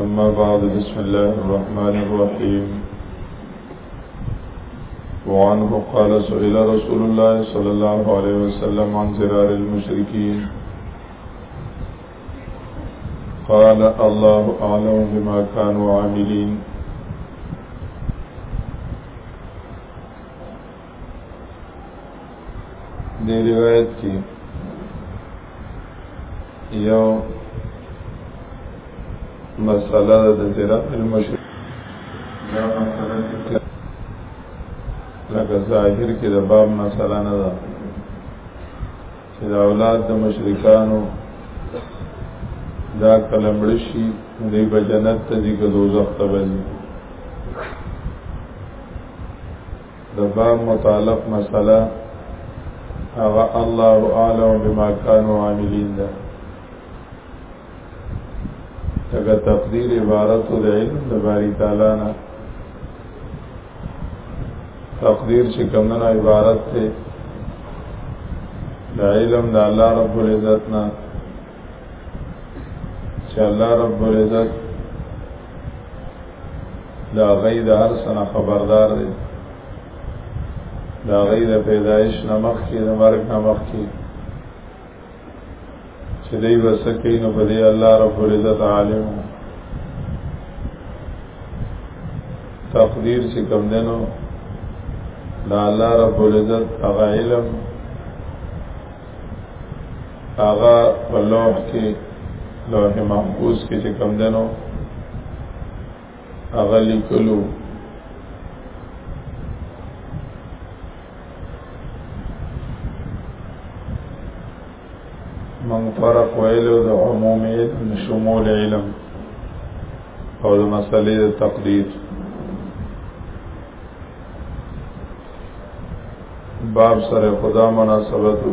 أما بعد بسم الله الرحمن الرحيم وعنه قال سئل رسول الله صلى الله عليه وسلم عن زرار المشركين قال الله أعلم بما كانوا عاملين دی روایت کی یو مسئلہ د تیرا المشرک دا مسئلہ لکه ظاهر کې د باب مسئلہ نه ده چې د اولاد د مشرکانو دا کلمړ شي دی به جنت ته دي که دوزخ ته به دي د باب متعلق مسله هغه الله اعلم بما كانوا عاملين ده تګه تقدیر عبارت د علم د باری تعالی نه تقدیر چې کمنه عبارت ته د علم د الله رب العزت نه چې الله رب العزت دا غي د هر سنه خبردار دی دا غي د پیدایش نمخ کې د مرګ نمخ کې چې دوی وسکې نو په دې الله رب العزت عالم تقدیر چې کوم دنو دا الله رب العزت هغه علم هغه په لوح کې لوح محفوظ کې چې کم دنو هغه لیکلو من فرق ویلو د عموم علم شمول علم او د مسلې د تقدیر باب سره خدا مناسبتو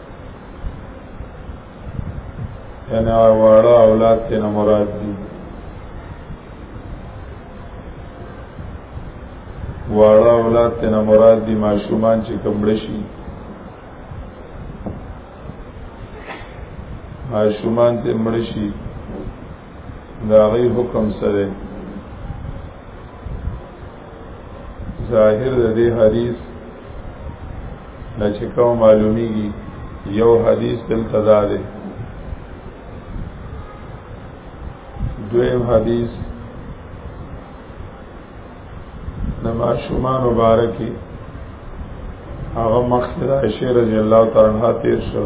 یعنی واړه اولاد ته نه مراد دي واړه اولاد ته نه مراد دي ماشومان چې کمړ شي ماشومان ته مړ شي دا غي حکم سره ظاهر د دې حدیث نه چې کوم معلومیږي یو حدیث دلته دا دی دویم حدیث د ماشومان مبارکي هغه مخکې د عائشه رضی الله تعالی عنها تیر شو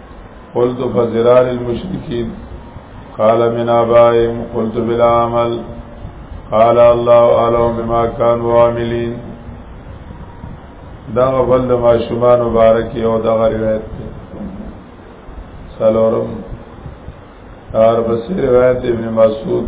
قلت فزرار المشركين قال من آبائهم قلت بلا عمل قال الله اعلم بما كانوا عاملين دا غبل د ماشومان مبارک یو دا روایت دی سلورم دار بصیر روایت ابن مسعود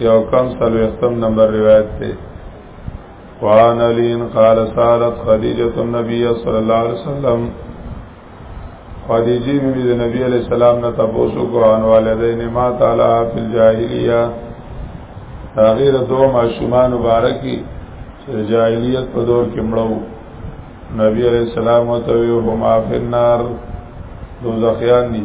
یو کم سلو اختم نمبر روایت تے وعن علین قال سارت خدیجت النبی صلی اللہ علیہ وسلم خدیجی بی بی نبی علیہ السلام نا تبوسو کو عن والدین ما تعالی فی الجاہلیہ تغیر دو معشومان مبارکی جاہلیت په دور کې مړو نبی علیہ السلام وتوی هما فی النار دوزخیان دي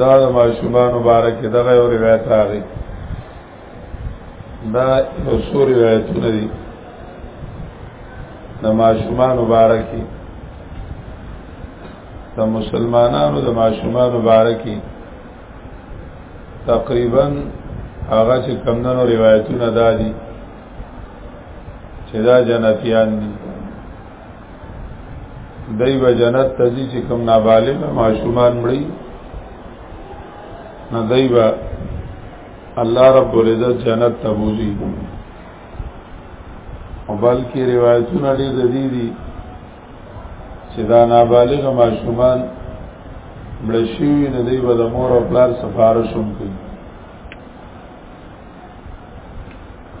دا د ماشومان مبارک دغه یو روایت راغی دا یو څو روایتونه دي د ماشومان مبارکي د مسلمانانو د ماشومان مبارکي تقریبا هغه چې کمندونو روایتونه دادي چې دا جنتیان دي دای به جنت ته ځي چې کوم نابالغ ماشومان مړي نه دای به الله رب العزت جنت ته بوزي او بلکې روایتونه ډېر د دې دي چې دا نابالغ ماشومان مړ شوي نه دی به د مور او پلار سفارش هم کوي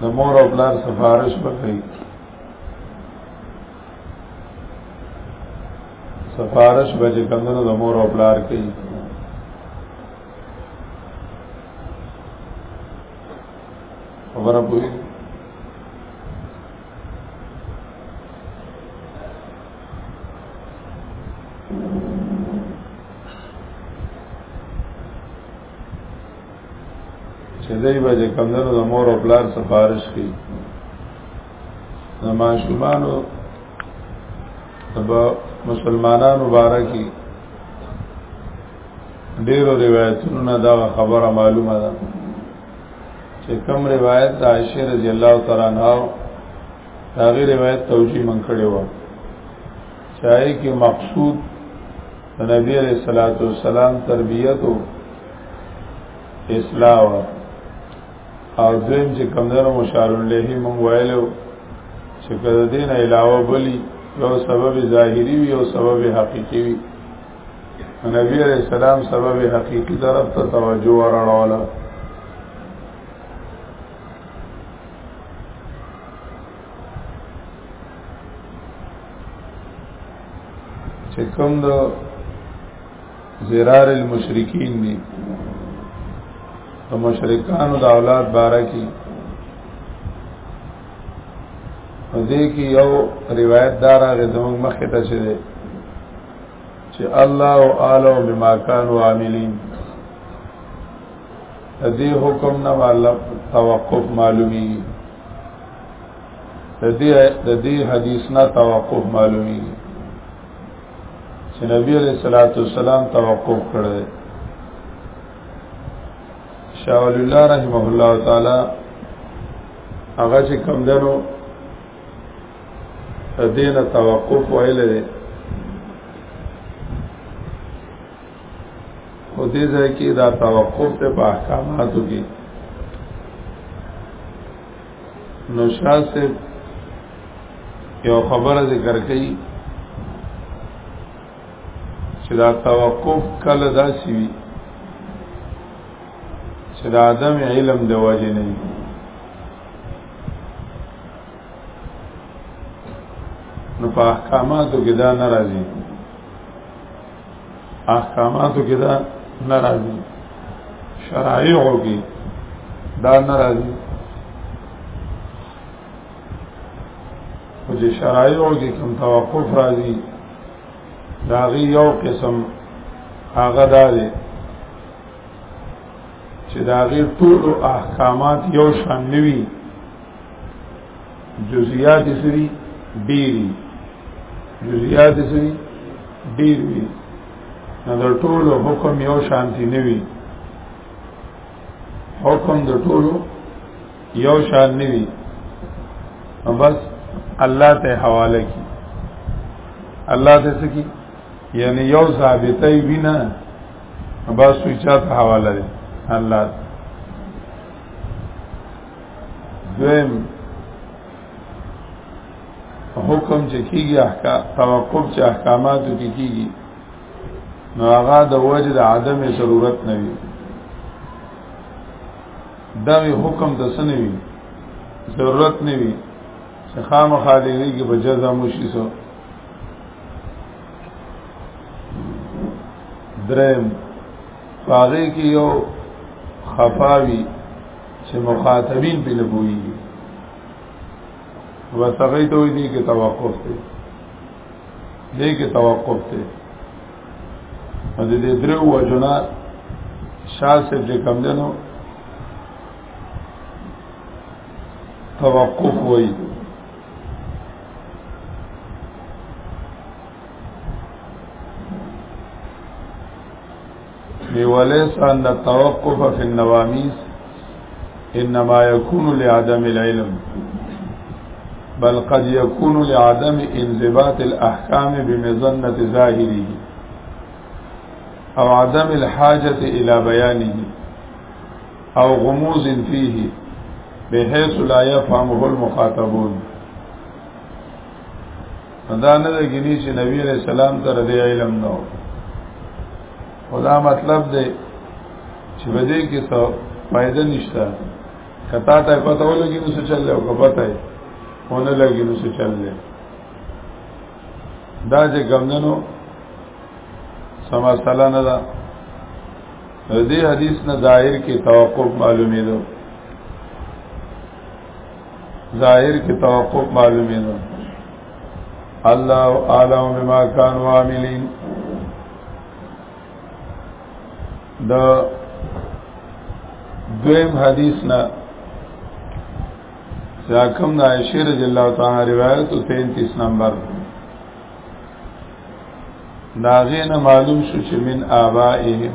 د مور او پلار سفارش به کوي سفارش بچې کمونو د مور او پلار کوي خبره پوری چې دوی به د کمدنو د مور او پلار سفارش کوي د ماشومانو د مسلمانانو باره کې ډیرو روایتونو نه دا خبره معلومه ده چې کوم روایت د عائشه رضی الله تعالی عنها هغه روایت توجیه من کړی و چاہے کې مقصود نبی علیہ الصلوۃ والسلام تربیت او اصلاح او دویم چې کمزره مشار له مونږ وایلو چې کله دین علاوه بلی یو سبب ظاهری وی او سبب حقیقی وی نبی علیہ السلام سبب حقیقی طرف ته توجه ورړوله چې کوم د زرار المشرکین دی د مشرکانو د اولاد باره کې دې کې یو روایت دار هغه زموږ مخې ته شه دی چې الله او اعلم بما كانوا عاملين دې حکم نه مطلب توقف معلومي د دې د دې حدیث نه توقف معلومي چې نبی علیہ الصلوۃ والسلام توقف کړی شاہ ولی اللہ رحمہ اللہ تعالی هغه چې کم دنو دینه توقف ویل دي او دې ځای کې دا توقف ته په احکاماتو کې نو شاه صاحب یو خبره ذکر کړي چې دا توقف کله دا سی وی چې دا عدم علم د وجه نه نو په احکاماتو کې دا ناراضي احکاماتو کې دا ناراضي شرایعو کې دا ناراضي او چې شرایعو کې کوم توقف راځي دا غي یو قسم هغه داري چې دا غي ټول احکامات یو شان نوي جزئیات سری ډیری جزئیات سری ډیری نو د ټولو حکم یو شانتی نه وي حکم د ټولو یو شان نه وي بس الله ته حواله کی الله ته سکی یعنی یو ثابتې وینا بس سوچا ته حواله ده الله ته دویم حکم چې کیږي احکام توقف چې احکاماتو کې کیږي نو هغه د وجه د عدم ضرورت نه وي دا حکم د سنوي ضرورت نه وي چې خامخا دې کې په جزا مشي سو درم پاغه کې یو خفاوی چې مخاطبین په لګوي وسغې ته وي دي کې توقف دی دې کې توقف دی او دې درو وجنا شاسه چې کم دنو توقف وي لوليس أن التوقف في النواميس إنما يكون لعدم العلم بل قد يكون لعدم انضباط الأحكام بمظنة ظاهره أو عدم الحاجة إلى بيانه أو غموز فيه بحيث لا يفهمه المخاطبون دا نه ده ګنی چې نبی علیہ السلام تر دې علم نو خدا مطلب دی چې بده کې څه فائدہ نشته کتا ته پته ولګي نو څه چل او کپته یې ونه لګي نو څه چل دی دا چې ګمندنو سما سلا نه ده دې حدیث نه ظاهر کې توقف معلومې ده ظاهر کې توقف معلومه ده الله اعلم بما كانوا عاملين د دویم حدیث نه ځکم د عائشه رضی الله تعالی روایت 33 نمبر داغه نه معلوم شو چې من آبائهم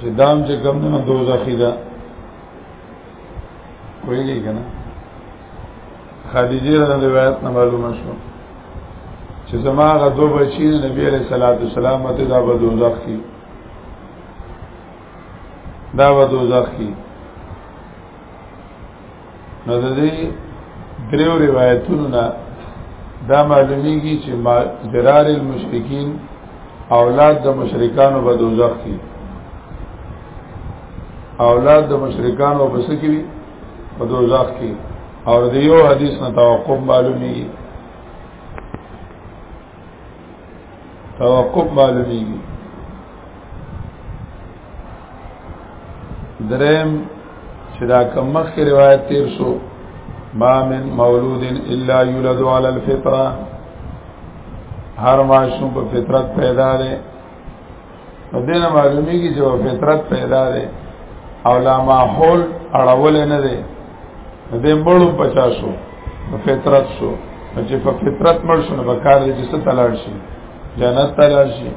چې دام چې کم نه دوزخی ده ویلې کنه خدیجه رضی الله عنها معلومه شو چې زما غ دو بچی نبی علیہ الصلوۃ والسلام ته دا به دوزخ کی دا به دوزخ کی نو د دې دریو روایتونو نه دا معلومیږي چې ضرار المشرکین اولاد د مشرکانو په دوزخ کې اولاد د مشرکانو په سکه وي په دوزخ کې اور دیو حدیث نه توقف معلومیږي توقف معلومیږي درم چې دا کوم مخکې روایت تیر شو ما من مولود الا یولد علی الفطره هر ماشوم په فطرت پیدا دی نو دې نه معلومیږي چې فطرت پیدا ده او لا ماحول اړول نه ده دې مړو پچا شو فطرت شو چې په فطرت مړ شو نو په کار دې چې ست تلل شي جنت تلل شي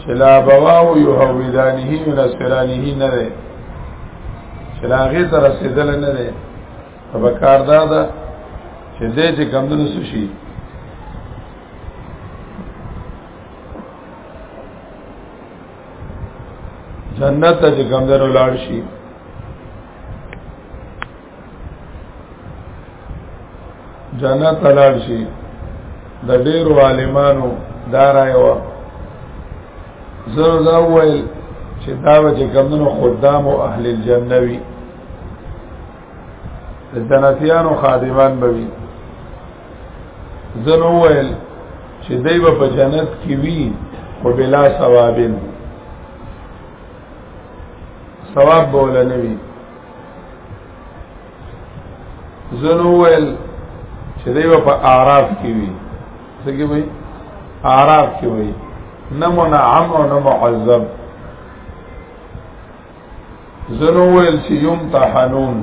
چې لا بواو یو هویدانه من اسرانه نه ده چې لا غیر رسیدل نه ده په کار دا ده چې دې چې کمونه شي جنت ته چې کمدنو لاړ شي جنت ته لاړ شي د ډېرو عالمانو دا رایه وه زه دا وویل چې دا به چې کمدنو خدام او اهل الجنه وي جنتیانو خادمان بوي زنو ویل چې دوی په جنت کې وي او بلا ثوابن ثواب بوله نه وي زنو ویل چې دی په اعراف کې وي څه کې وي اعراف کې وي نه منعم او نه معذب زنو ویل چې یم تحنون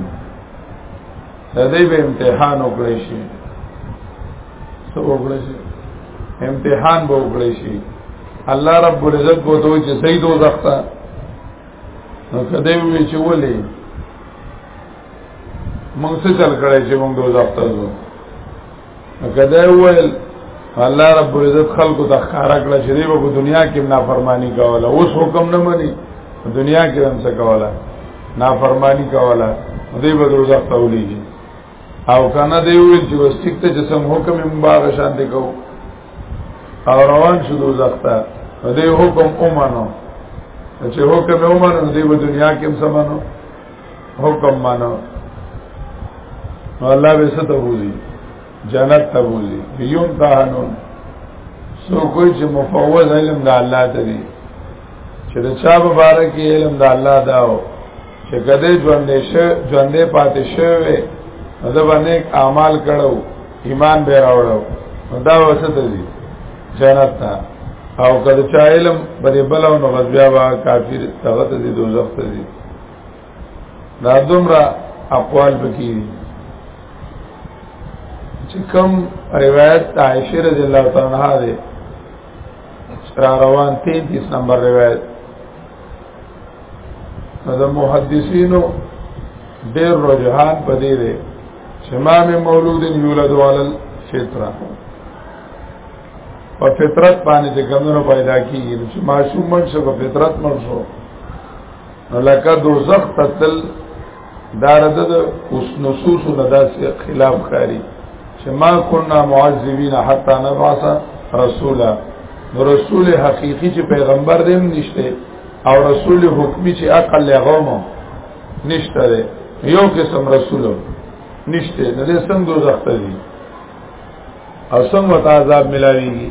د دې به امتحان وکړي شي څه وکړي شي امتحان به وکړي شي الله رب العزت بو دوی چې صحیح دو زخته نو کده وی چې ولې موږ څه چل کړی چې موږ دو زخته زو کدا ویل الله رب العزت خلق ته ښکارا کړ چې دی په دنیا کې نافرمانی کوله اوس حکم نه مني دنیا کې هم څه کوله نافرمانی کوله دی به دوزخ ته ولېږي او کنه دی ویل چې بس ټیک ته چې سم حکم یې باغ شان دی کو او روان شو دوزخ ته دی حکم اومانو چې حکم اومانو دی په دنیا کې هم سمانو حکم مانو نو الله به ست بوزي جنت ته بوزي بيوم تهنون سو کوئی چې مفوض علم د الله ته دي چې د چا مبارک علم د الله داو چې کده ژوندې شه ژوندې پاتې شوی دا باندې اعمال کړو ایمان به راوړو دا وسته دي جنت ته او کله چا علم بلې بلو نو غزبیا با کافر تغت دي دوزخ ته دي دا دومره اقوال پکې دي چې کوم روایت عائشه رضی الله تعالی عنها ده را روان 33 نمبر روایت دا محدثینو ډېر رجحان پدې ده چې ما مې مولود یولد علل فطره په فطرت باندې چې ګمنو پیدا کیږي چې معصوم منشو په فطرت منشو لکه دوزخ تتل دارد د اوس نصوص نه داسې خلاف کاری چې ما كنا معذبین حتا نبعث رسولا نو رسول حقیقی چې پیغمبر دیم نشته او رسول حکمی چې عقل لغومو نشته ده یو قسم رسول نشته نه دې څنګه دوزخ ته دي او څنګه عذاب ملاويږي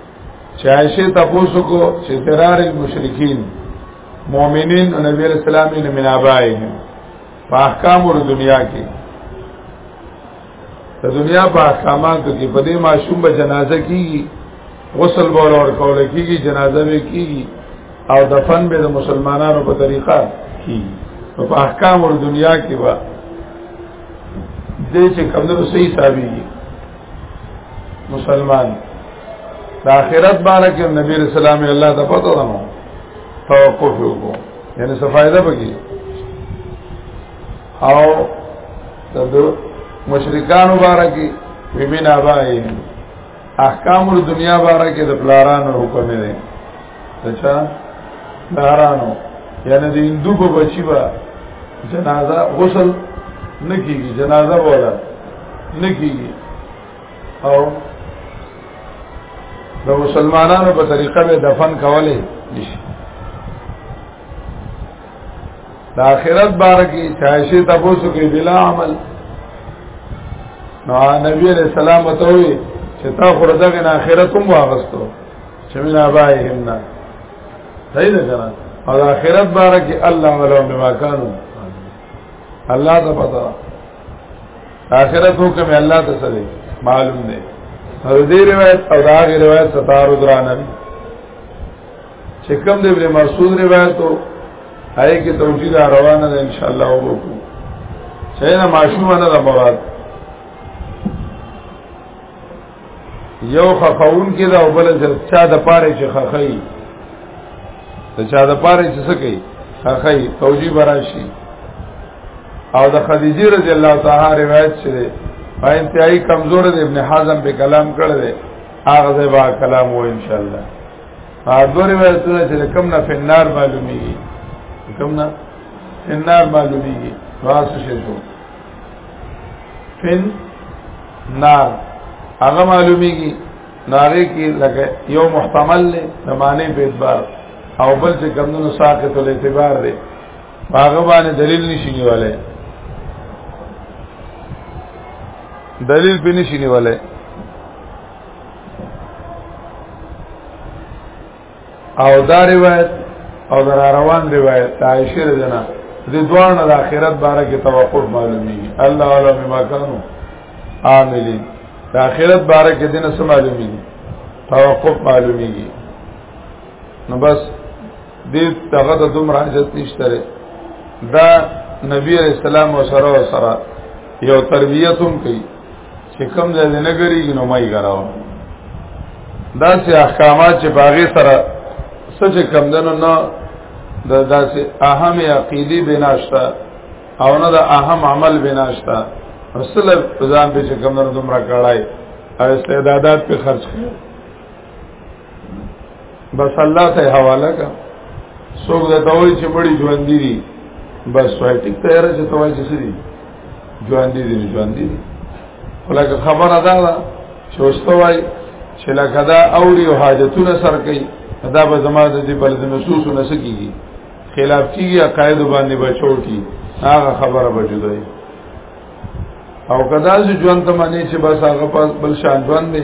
چایشه تاسو کو چې فرار المشرکین مؤمنین او نبی علیہ السلام یې منابای په احکام ور دنیا کې د دنیا په احکاماتو کې په دې ماشوم به جنازه کیږي غسل به ور کول کیږي جنازه به کیږي او دفن به د مسلمانانو په طریقه کیږي په احکام ور دنیا کې به دې چې کمزور صحیح ثابتږي مسلمان د آخرت باندې کې نبی رسول الله الله ته پته ده نو توقف وکړو یعنی څه فائدہ بږي او د مشرکان مبارکي ویمن ابای احکام د دنیا مبارکي د پلارانو حکم دی اچھا پلارانو یعنی د هندو په بچی با جنازه غسل نکیږي جنازه ولا نه کیږي او د مسلمانانو په طریقه به دفن کولای نشي د آخرت بار کې چاهشه تاسو کې بلا عمل نو نبی علیہ السلام ته وي چې تا خو دغه نه آخرت هم واغستو چې من ابایهم نه صحیح ده کنه او آخرت بار کې الله ولهم بما كانوا الله ته پتا آخرت حکم الله ته سره معلوم دی او دې روایت او دا غي روایت ستار درانه چې کوم د ابن مسعود روایت او هاي کې توجیه را روانه ده ان شاء الله وګورو چې نه معشومه نه ده مراد یو خفون کې دا او بل چا د پاره چې خخی ته چا د پاره چې څه کوي خخی توجیه براشي او د خدیجه رضی الله تعالی روایت شوی په انتهایی کمزور د ابن حزم په کلام کړه دی هغه ځای با کلام و ان شاء الله ا دوه روایتونه چې کوم نه فنار معلومیږي کوم نه فنار معلومیږي راس شي شو فن نار هغه معلومیږي ناره کې لکه یو محتمل نه معنی په اعتبار او بل چې کمونو ساقط الاعتبار دی هغه باندې دلیل نشي نیولای دلیل په نشي نیولای او دا روایت او دا روان روایت عائشہ رضی الله دې دوه د آخرت باره کې توقف معلومي الله ولا بما كانوا عاملين د آخرت باره کې دینه سم معلومي توقف معلومي نو بس دې دغه د دومره حاجت نشته دا نبی علیہ السلام او سره او سره یو تربیت هم کوي چې کم ځای نه ګریږي نو مای غراو دا سه احکامات چې باغې سره سچ کم دنو نه د داسې اهم عقیدی بناشتا او نه د اهم عمل بناشتا رسول ځان به چې کم دنو دومره کړای او استعدادات په خرج کړي بس الله ته حواله کا څوک دا دوی چې مړي ژوند دي بس وای ټیک ته را چې توای چې سړي ژوند دي ژوند دي ولکه خبره ده چې واستوای چې لکه دا اوري او حاجتونه سر کوي دا به زما د دې بل د نصوص نه سکیږي خلاف کیږي عقاید باندې بچو کی هغه خبره بجوي او کدا چې ژوند ته معنی چې بس هغه پاس بل شان ژوند دی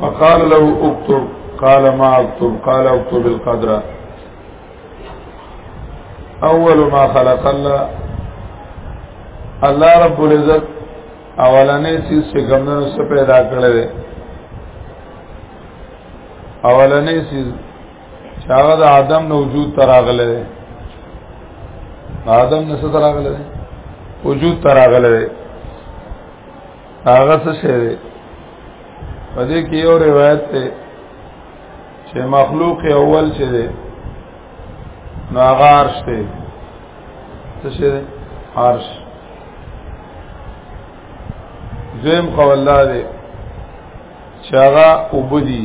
فقال له اكتب قال ما اكتب قال اكتب القدر اول ما خلق الله الله رب العزت اولنې چیز چې ګمنو سره پیدا کړل دي اولنې چیز چې هغه د آدم نو وجود تراغله دي آدم نو څه تراغله دي وجود تراغله دي هغه څه شی دی په دې کې یو روایت دی چې مخلوق اول چې دی نو هغه عرش دی څه شی دی عرش زم قول الله دی چې هغه وبدي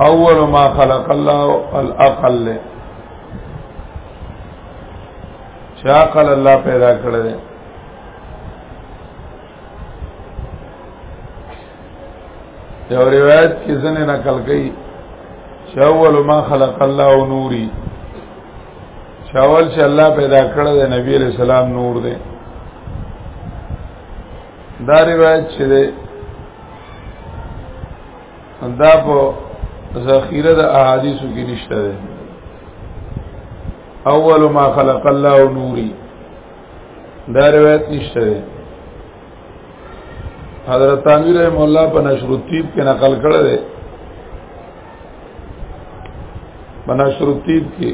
اول ما خلق الله الاقل له چا قال الله پیدا کړی دی یو روایت کې ځنه نقل کړي چې اول ما خلق الله نوري شاول چې الله پیدا کړی دی نبی علیہ السلام نور دی دا روایت چې دا په ذخیره د احادیثو کې نشته ده اول ما خلق الله نوري دا روایت نشته ده حضرت تنویر رحم الله په نشر الطیب کې نقل کړی دی په نشر الطیب کې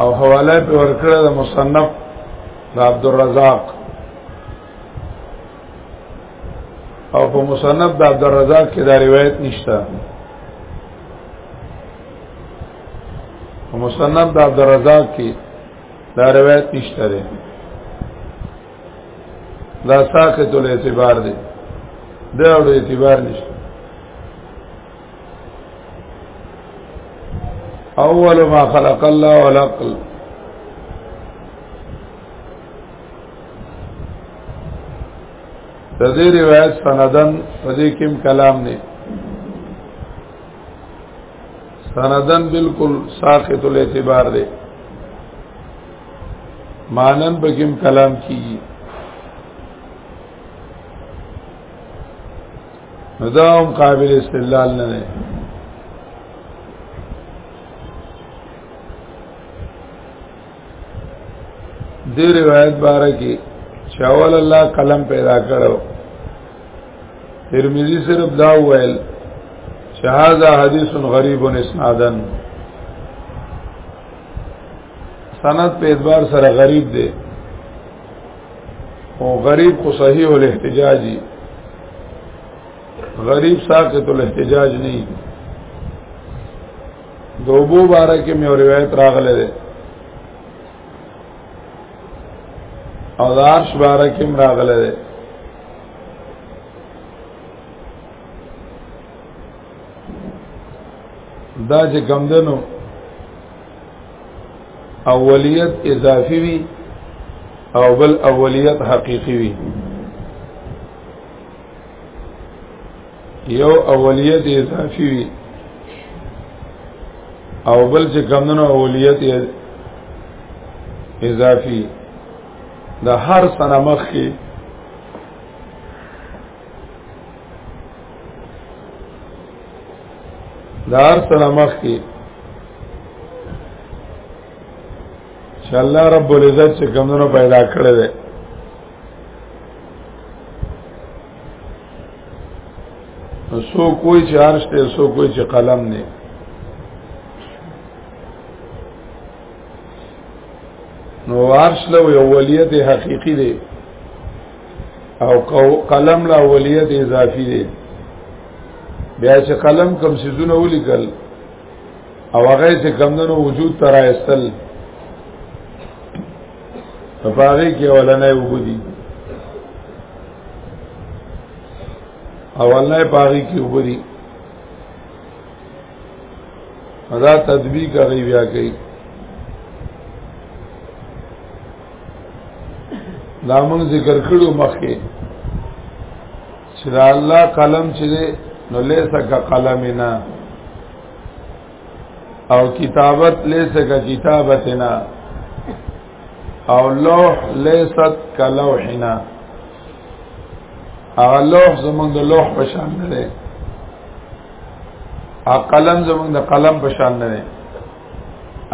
او حواله په ورکړه د مصنف عبد الرزاق او په مصنف د عبد الرزاق کې دا روایت نشته په مصنف د عبد الرزاق کې دا روایت نشته ده دا ساقط له اعتبار دی دا له اعتبار نشته اول ما خلق الله والعقل د دې روایت سندن په دې کې کلام نه سندن بالکل ساقط الاعتبار دی مانن په کې کلام کیږي دا هم قابل استدلال نه دی دې روایت باره کې چاول الله قلم پیدا کړو ترمذی صرف دا ویل شهاده حدیث غریب اسنادن سند په اعتبار سره غریب دی او غریب خو صحیح الاحتجاجی غریب ساقط الاحتجاج نه دوبو باره کې مې روایت راغله ده او دارش باره کې راغله ده دا چې کم دنو اولیت اضافي وي او بل اولیت حقيقي وي یو اولیت اضافی وی او بل چې کمونو اولیت اضافی د هر سنه مخ کې د هر سنه مخ کې چې الله رب العزت چې کمونو پیدا کړی دی سو کوئی چې عرش ته سو کوئی چې قلم نه نو عرش له اولیت حقيقي دی او قلم له اولیت اضافي دی بیا چې قلم کم سيزونه ولیکل او هغه چې کمندونو وجود ترایستل په هغه کې ولنه وګدي او الله پاغي کې وګدي ادا تدبیق کوي بیا کوي دا موږ ذکر کړو مخکې چې الله قلم چې نو لیسا کا قلم نه او کتابت لیس کا کتابتنا او لوح لیست کا لوحنا او لوح زمونږ د لوح په شان نه دی او قلم زمونږ د قلم په شان نه دی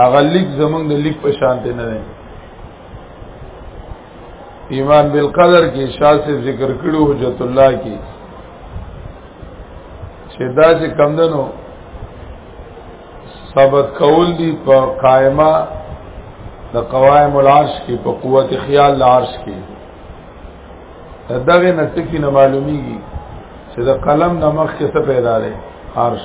هغه لیک زمونږ د لیک په شان دی نه دی ایمان بالقدر کې شاه سے ذکر کړو حجت الله کې چې دا چې کم دنو ثبت کول دي په قائمه د قوائم العرش کې په قوت خیال العرش کې دغه نتکی نه معلومیږي چې د قلم نمخ کې څه پیدا لري عرش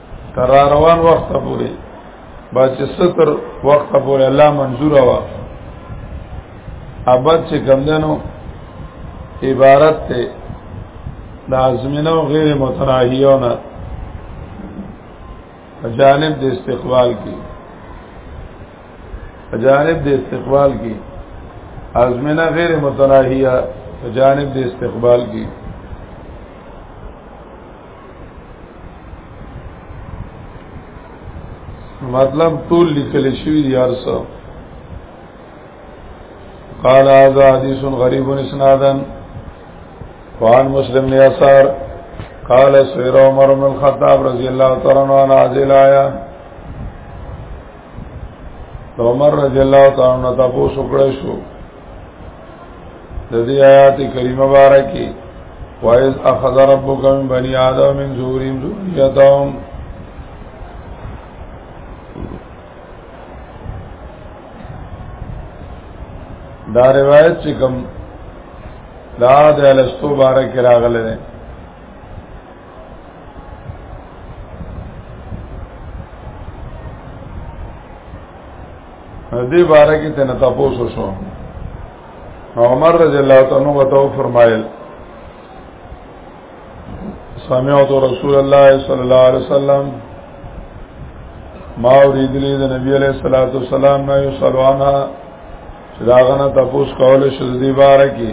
تر روان وخت پورې با چې ستر وخت پورې الله منظور وا ابد چې کمندنو عبارت ته د ازمنه او غیر متراهیونه جانب د استقبال کی جانب د استقبال کی ازمنه غیر متراهیه جانب د استقبال کی مطلب ټول لیکل شوی دی ارسه قال هذا حديث غريب اسنادا وعن مسلم يسار قال سير عمر بن الخطاب رضي الله تعالى عنه عن هذه الايه عمر رضی الله تعالی عنہ تاسو کړی شو د دې آیات کریمه بارکه وایز اخذ ربک من بنی آدم من ذوریم ذریتهم دا روایت چې کوم دا د الستو بارکه راغله دې باره کې تنه تاسو شو عمر رضی الله تعالی عنہ وتو فرمایل سمعت رسول الله صلی الله علیه وسلم ما اريد لي د نبی عليه الصلاه والسلام نه يصلوانا چې دا غنه تاسو کول شې د دې باره کې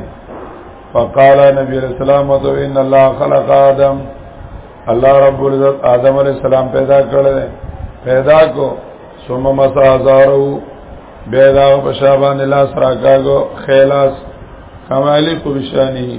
فقال نبی علیہ السلام تو ان الله خلق آدم الله رب العزت آدم علیہ السلام پیدا کړل پیدا کو ثم مسا زارو بیدا او بشابان لاس راکاګو خیلاس کمالی کو بشانی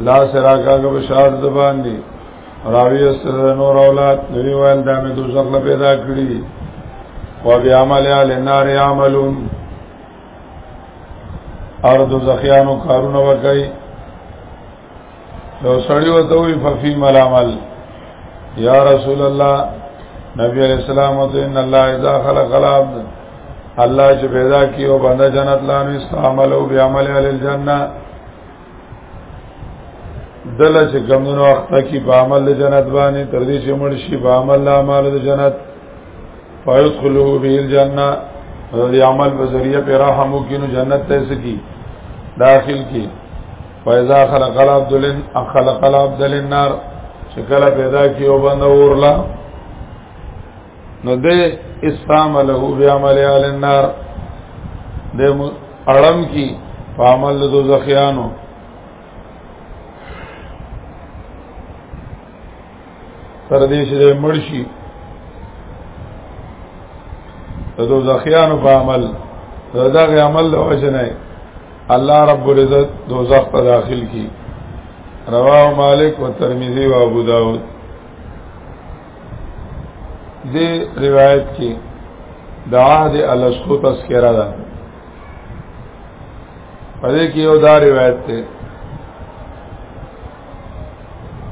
لا سرا کاغه بشار زبان دی راوی استر نور اولاد نوی ویل دا می دوزخ لا پیدا کړی و بیا عمل ال نار عملون اور دوزخیانو کارونه وکای یو سړی وته وی ففی ملامل یا رسول الله نبی علیہ السلام ته ان الله اذا خلق العبد الله چې پیدا کیو بنده جنت لانو استعملو بعمل ال الجنه دله چې کمونو وخت کې په عمل د جنت باندې تر دې چې مړ شي په عمل لا مال د جنت فیدخلوا به الجنه د عمل په ذریعہ پر رحم وکینو جنت ته سکی داخل کی فیضا خلق العبد لن خلق العبد للنار شکل پیدا کیو بند اورلا نو دې استعمله بیا عمل اهل النار د اړم کی په عمل د دوزخیانو تر دې چې مرشي د دوزخیانو په عمل دا غي عمل له وجه نه الله رب العزت دوزخ ته داخل کی رواه مالک و ترمذی و ابو داود دې روایت کې د عهد الاسکو تذکرہ ده پدې کې یو دا روایت ده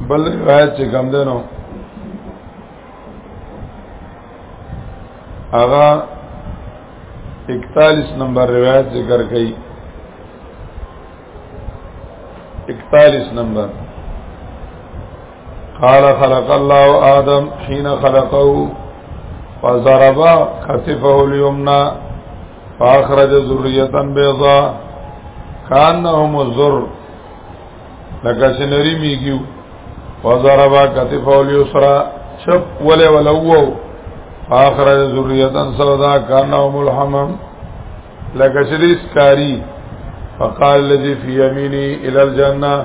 بل روایت چې کوم ده نو هغه 41 نمبر روایت ذکر کړي 41 نمبر قال خلق الله آدم حين خلقه فضرب كتفه اليمنى فاخرج ذرية بيضاء كانهم الزر لكسنري ميگيو وضرب كتفه اليسرى شب ولي ولوو فاخر ذریتا سودا کانهم الحمم لکشریس کاری فقال الذي في يميني الى الجنه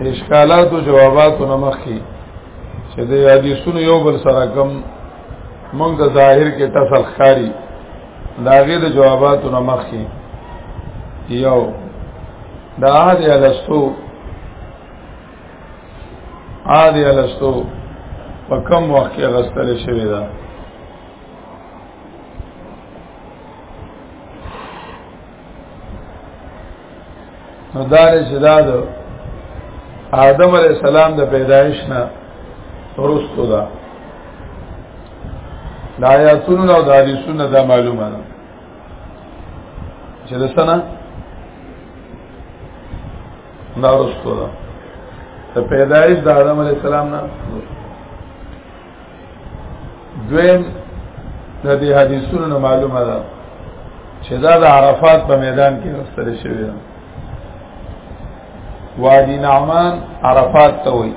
اشکالات او جوابات او نمخ کی چې د حدیثونو یو بل سره کم موږ د ظاهر کې تصل خاري داغه د جوابات او نمخ کی یو دا عهد الستو عهد الستو په کم وخت کې غستل شوی دا نو دار چې دا د آدم علی السلام د پیدایش نه ورستو دا د آیاتونو او د حدیثونو دا معلومه ده چې د سنه دا ورستو ده د پیدایش د آدم علی السلام نه دویم د دې حدیثونو معلومه ده چې دا د عرفات په میدان کې راستل شوی ده وادي نعمان عرفات ته وایي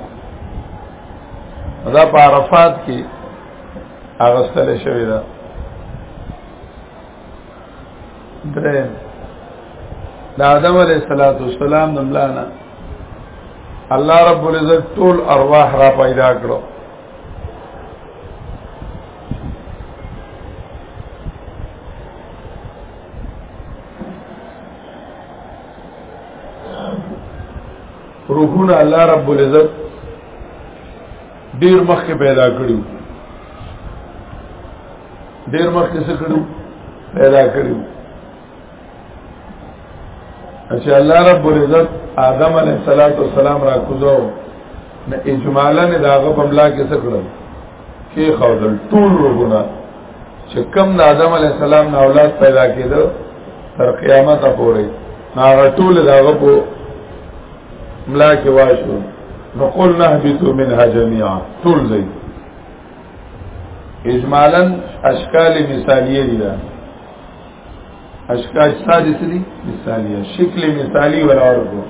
دا په عرفات کې اغستل شوی ده درې د آدم علیه الصلاۃ والسلام د ملانا الله رب العزت ټول ارواح را پیدا کړو روحونه الله رب العزت ډیر مخکې پیدا کړیو ډیر مخ کې سکړو پیدا کړو چې الله رب العزت آدم علیه الصلاۃ والسلام را کوزو نه اجمالا نه داغه په ملا کې سکړو کې خودل ټول روغونه چې کم د آدم علیه السلام نه اولاد پیدا کېدو تر قیامت پورې هغه ټول داغه په ملا کې واشو نو قلنا اهبطوا منها جميعا ټول زي اجمالا اشکال مثالیه دي دا اشکال سادس دي مثالیه شکل مثالی ولا ورکو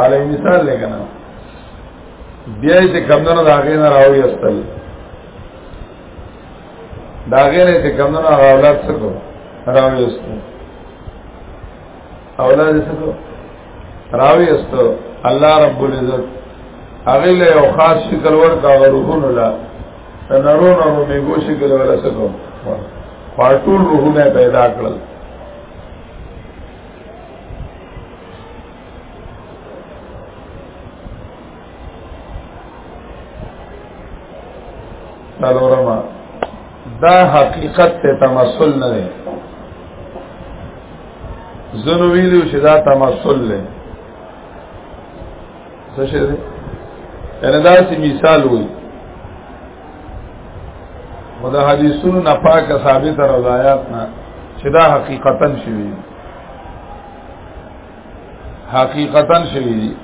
علی مثال لګنا بیا چې کمندونو دا غین راوي استل دا غیر چې کمندونو اولاد څخه راوي استل اولاد سکو راوی استو الله رب العزت هغه له یو خاص شکل ورکا غروبون لا نرو نرو میګو شکل ولا سکو خاطول روحونه پیدا کړل سلورما دا حقیقت ته تمثل نه زنو ویلو چې دا تمثل له څه شي دی یعنی دا سی مثال وي خدا حدیثونو نه پاک ثابت روایت نه چې دا حقیقتا شوی حقیقتا شوی دی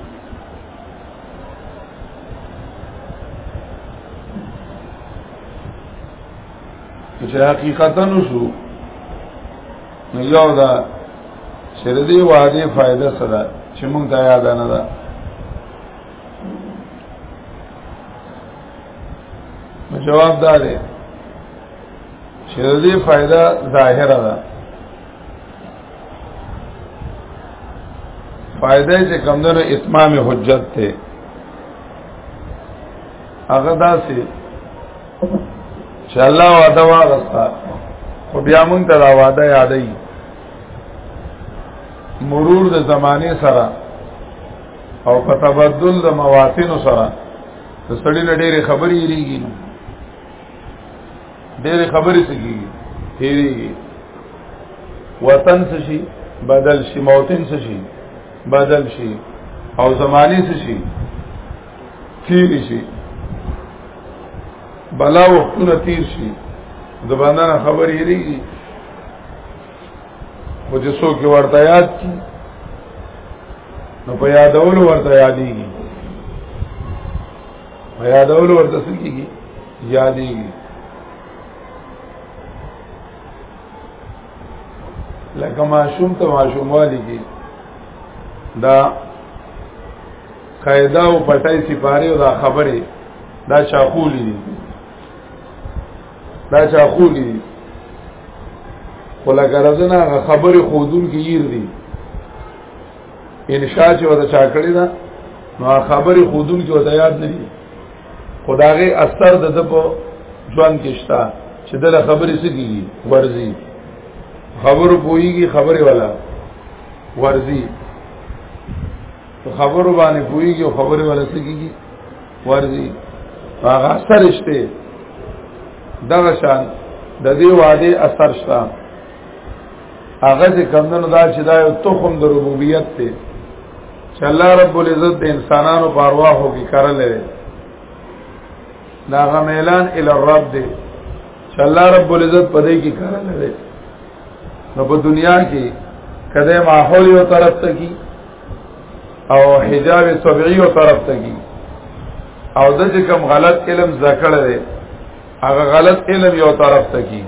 چې حقیقتا شو نو یو دا چې د دې وعده فائدہ سره چې موږ دا یاد نه ده جواب دا دی چې د دې فائدہ ظاهره ده فائدہ چې کمندونو اتمام حجت ته هغه داسې چې الله وعده واغستا خو بیا مونږ ته دا وعده یادې مرور د زمانه سره او په تبدل د مواطن سره د سړی نه ډېری خبرې ریږي ډېری خبرې سګي هېریږي وطن څه شي بدل شي موطن څه شي بدل شي او زمانه څه شي تیر شي بلا وختونه تیر شي د باندې خبر یې ریږي خو چې څوک ورته یاد کی نو په یادول ورته یادېږي په یادول ورته څه کیږي یادېږي لکه ماشوم ته ماشوم والی کی دا قاعده او پټای سپاره او دا خبره دا چاخولی دي دا چاخولی دي ولکه رزنه خبره خودون کې ير دي انشاء چې ودا چا کړی دا نو خبره خودون کې ودا یاد نه دي خدای اثر د په ژوند کې شتا چې دله خبرې سګي ورزي خبرو پويږي خبره والا ورزي په خبرو باندې پويږي او خبره ولا سکیږي ورزي هغه اثر شته دغه شان د دې وعده اثر شته هغه چې کمندونو دا چې دا یو تخم د ربوبیت ته چې الله رب العزت د انسانانو په ارواحو کې کارل لري دا غم اعلان ال الرب دی چې الله رب العزت په دې کې کارل لري نو په دنیا کې کده ماحول یو طرف ته کی او حجاب طبيعي او طرف ته کی او د چې کوم غلط علم ذکر دی هغه غلط علم یو طرف ته کی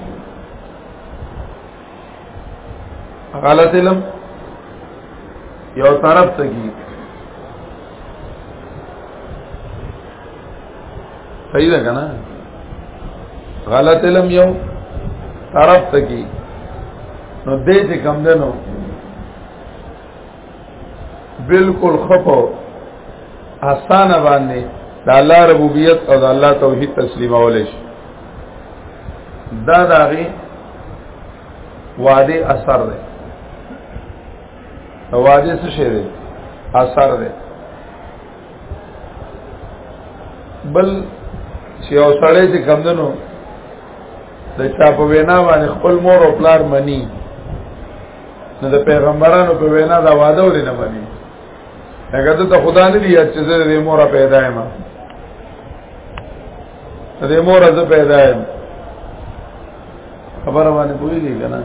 غلط علم یو طرف ته کی صحیح ده کنه غلط علم یو طرف ته کی نو دې چې کم دنو بالکل خپو آسانه باندې د الله ربوبیت او د الله توحید تسلیمول شي دا داغي وعده اثر ده وعده څه شی ده اثر ده بل چې او سړی چې کمندنو د چا په وینا باندې خپل مور او پلار مني نو د پیغمبرانو په وینا دا وعده ولې نه مني هغه ته خدا نه دی چې زه د مور پیدا یم د مور زه پیدا یم خبره باندې پوهیږي کنه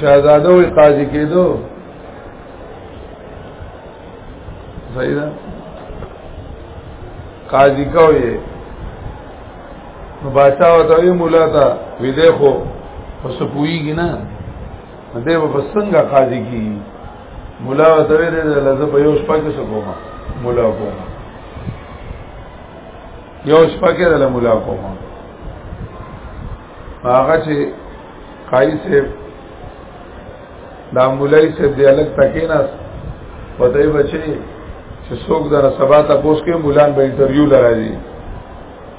شاهزاده وی قاضي کېدو صحیح ده قاضی کوي نو باچا وته وی مولا ته وی دی خو پس پویږي نه دی په څنګه قاضی کی مولا وته وی دی لزه په یو شپه کې سکوما مولا کوم یو شپه کې د مولا کوم هغه چې قاضی صاحب دا مولای سے دی الګ تکیناس پدای بچي چې څوک دره سبا ته پوس کې مولان به انټرویو لراځي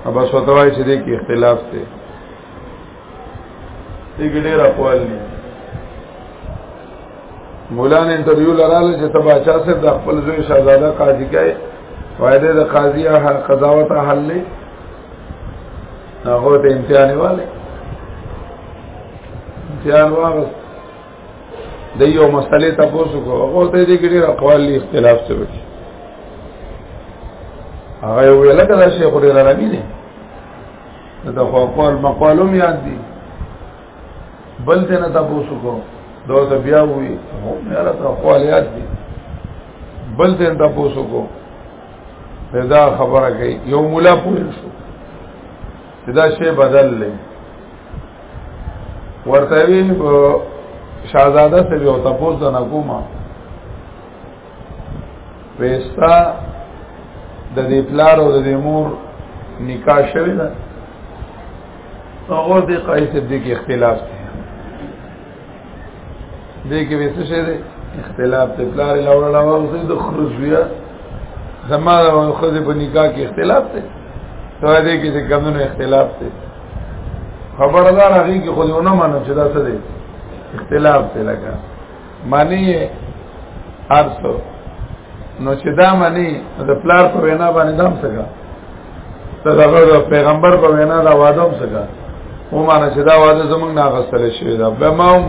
ابا سوتوای چې دې کې اختلاف دی دې ګډه راپوال دي مولان انټرویو لراله چې تبا چا سره د خپل زوی شاهزاده قاضي کې وایده د قاضي قضاوت حل نه هغه ته امتحان والے امتحان واغس د یو مسلې تاسو کو هغه ته دې کې ډېر اقوال اختلاف شوی هغه یو ویل کړه شیخ ډېر عربي دی دا خو اقوال مقالوم یاد دي بل ته نه تاسو کو دا ته بیا وی هم یاره اقوال یاد دي بل ته تاسو کو دا خبره کوي یو مولا پوه شو چې دا شی بدل لې ورته وی شاهزاده سره یو تاسو نه کومه پېستا د دې پلار او د دې مور نکاح شوی ده هغه د قیس صدیق اختلاف دی دې کې به څه شي اختلاف ته پلار لور لا وځي د خرجویا زما او خزه په نکاح کې اختلاف ته تو دې کې چې کمونو اختلاف ته خبردار هغه کې خو نه مانو چې دا څه دی اختلاف ته لگا معنی ارسو نو چې دا معنی د پلار په وینا باندې دام څنګه ته دا پیغمبر په وینا دا وعده هم څنګه و معنی چې دا وعده زمونږ نه غسل شوی دا به ما هم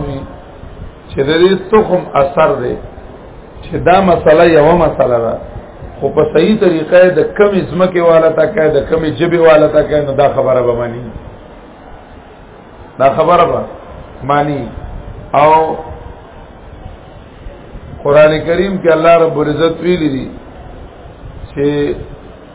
چې د دې تخم اثر دی چې دا مسله یو مسله ده خو په صحیح طریقه د کم ازمکه والا تا کای د کم جبه والا تا کای نو دا خبره به معنی دا خبره به معنی او قران کریم کې الله رب عزت ویلي دي چې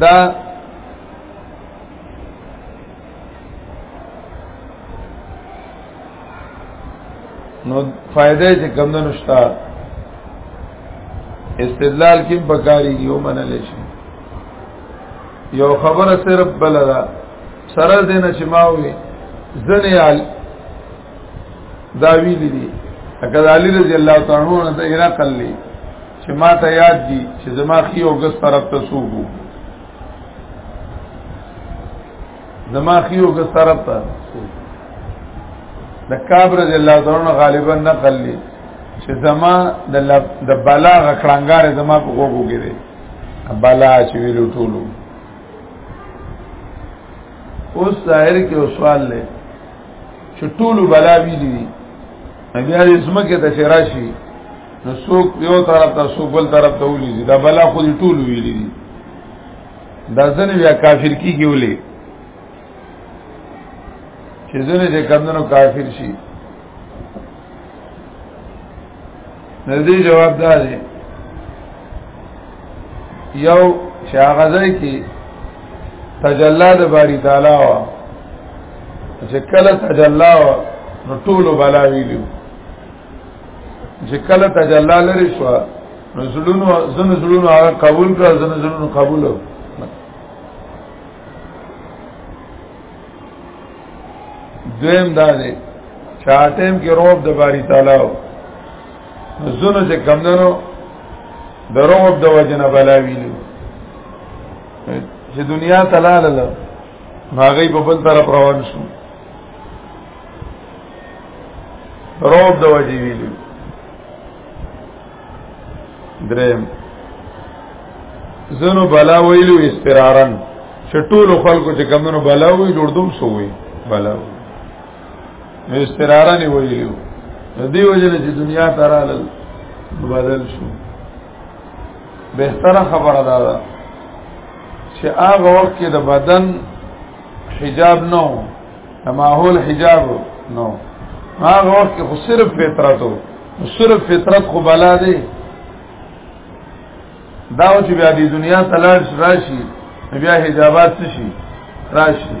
دا نو فائدې چې کم نه نشتا استدلال کې بکاری یو منل شي یو خبره صرف بل ده سره دینه چې ما وي ځنې حال دا ویلي دي اګه علي رضی الله تعالی عنہ نه ایرا کړلی چې ما ته یاد دي چې زما خي او ګس طرف ته سوګو زما خي او ګس طرف ته د کعب رضی الله تعالی عنہ غالبا نقل لي چې زما د د بلا غکړنګار زما په غوګو کې دي بلا چې ویلو ټولو اوس ظاهر کې سوال لې چې ټولو بلا ویلي بیا دې سمکه ته شراشي نو څوک یو طرف ته څوک بل طرف ته ولي دا بلا خو دې ټول ویلي دي دا ځنه بیا کافر کیږي ولي چې ځنه چې کمندونو کافر شي نزدې جواب دا دی یو شاغزای کی تجلا د باری تعالی وا چې کله تجلا وا نو ټول بلا ویلو چې کله تجلا لري شو نو زړونو زن زړونو هغه قبول کړ زن زړونو قبول دویم دا دی چاټم کې روب د باری تعالی زونو چې کمندنو دروب د وجنه بلا ویلو چې دنیا تلاله له هغه په بل طرف روان شو روب د وجې ویلو درم زنو بلا ویلو استرارن چې ټول خلکو چې کمونو بلا وی جوړ دوم سو وی بلا وی نو استراره نه ویلو د دې وجه چې دنیا ته رالل بدل شو بهتره خبره ده دا چې هغه وخت کې د بدن حجاب نو د ماحول حجاب نو هغه وخت کې خو صرف فطرت وو صرف فطرت خو بلا دی دا چې بیا د دنیا تلاش راشي بیا حجابات شي راشي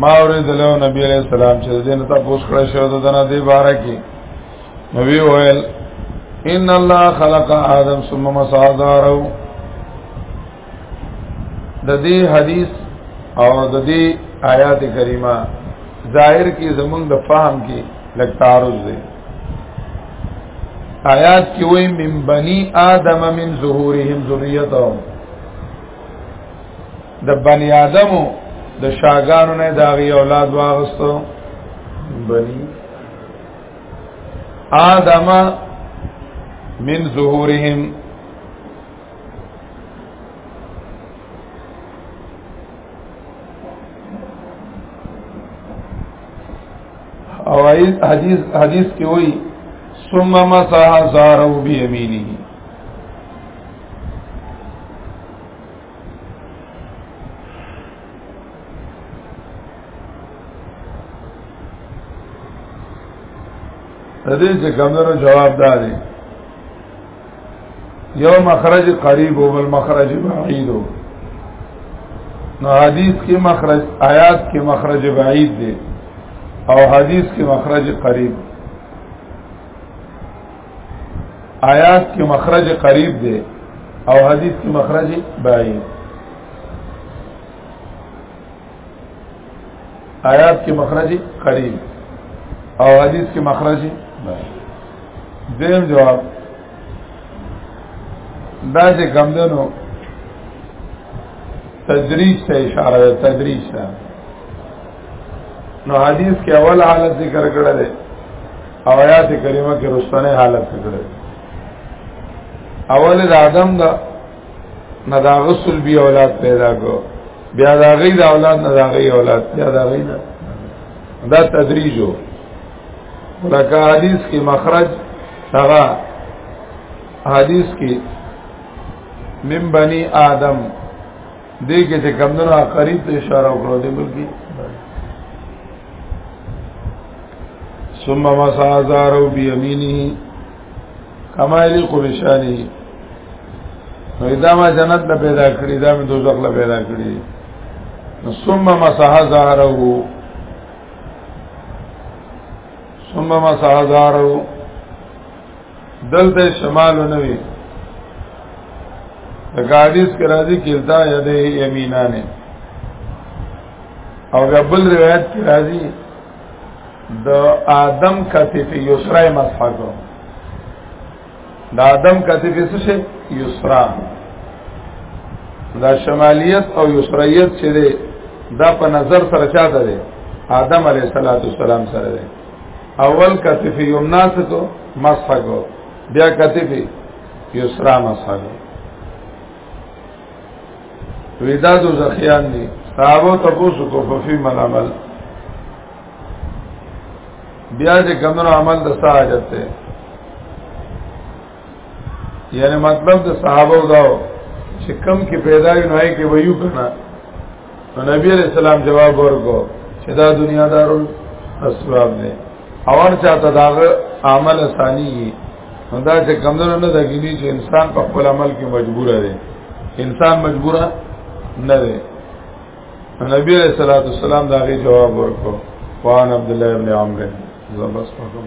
ما اورید له نبی علیہ السلام چې دین ته پوس کړی شو د دنا دی بار کې نبی ویل ان الله خلق آدم ثم مسادارو د دې حدیث او د دې آیات کریمه ظاهر کې زمونږ د فهم کې لګ تعارض دی آیات کې وایي من بني آدم من ظهورهم ذریتهم د بنی آدمو د شاګانو نه داغي اولاد واغستو بنی آدم من ظهورهم او حدیث حدیث کې وایي ثم مسح زاره بيمينه دې چې کمنو جواب داري یو مخرج قریب او بل مخرج بعید نو حدیث کې مخرج آیات کې مخرج بعید دی او حدیث کې مخرج قریب آیات کې مخرج قریب دی او حدیث کې مخرج بعید آیات کې مخرج قریب او حدیث کې مخرج بعید دیم جواب دا چې کم دنو تدریج ته اشاره ده تدریج ته نو حدیث کې اول حالت ذکر کړل دی او آیات کریمه کې رستنه حالت کړی اول د آدم دا نه دا غسل بیا اولاد پیدا کو بیا دا غي دا اولاد نه دا غي اولاد بیا دا غي نه دا تدریجو لکه حدیث کې مخرج هغه حدیث کې من بني آدم دې کې چې کمندونو عقاري ته اشاره وکړو دې ملکی ثم مسا زارو بيمينه کما یلیق بشانه نو دا ما جنت له پیدا کړی دا مې دوزخ له پیدا کړی نو ثم مسح زهره ثم مسح زهره دلته شمال نه وي د حدیث کې راځي کلتا یده یمینانه او بل روایت کې راځي د آدم کتف یسرا مسح کو د آدم کتف څه شي یسرا دا شمالیت او یسریت چې ده دا په نظر سره چاته ده آدم علیه السلام سره ده اول کتف یمنا څه کو مسح کو بیا کتف یسرا مسح کو ودا دو زخیان دي صحابه تاسو کو په فی عمل بیا دې کمنو عمل د ساجت ته یعنی مطلب د صحابه داو چې کم کې پیدا نه کې ویو کنه نبی علیہ السلام جواب ورکو چې دا دنیا دارو اسباب دی اور چاته دا عمل ثانی دا چې کمزور نه دګینی چې انسان په خپل عمل کې مجبور دی انسان مجبور نه دی نبی علیہ الصلوۃ والسلام دا غي جواب ورکو وان عبد الله ابن عمرو زبس پکم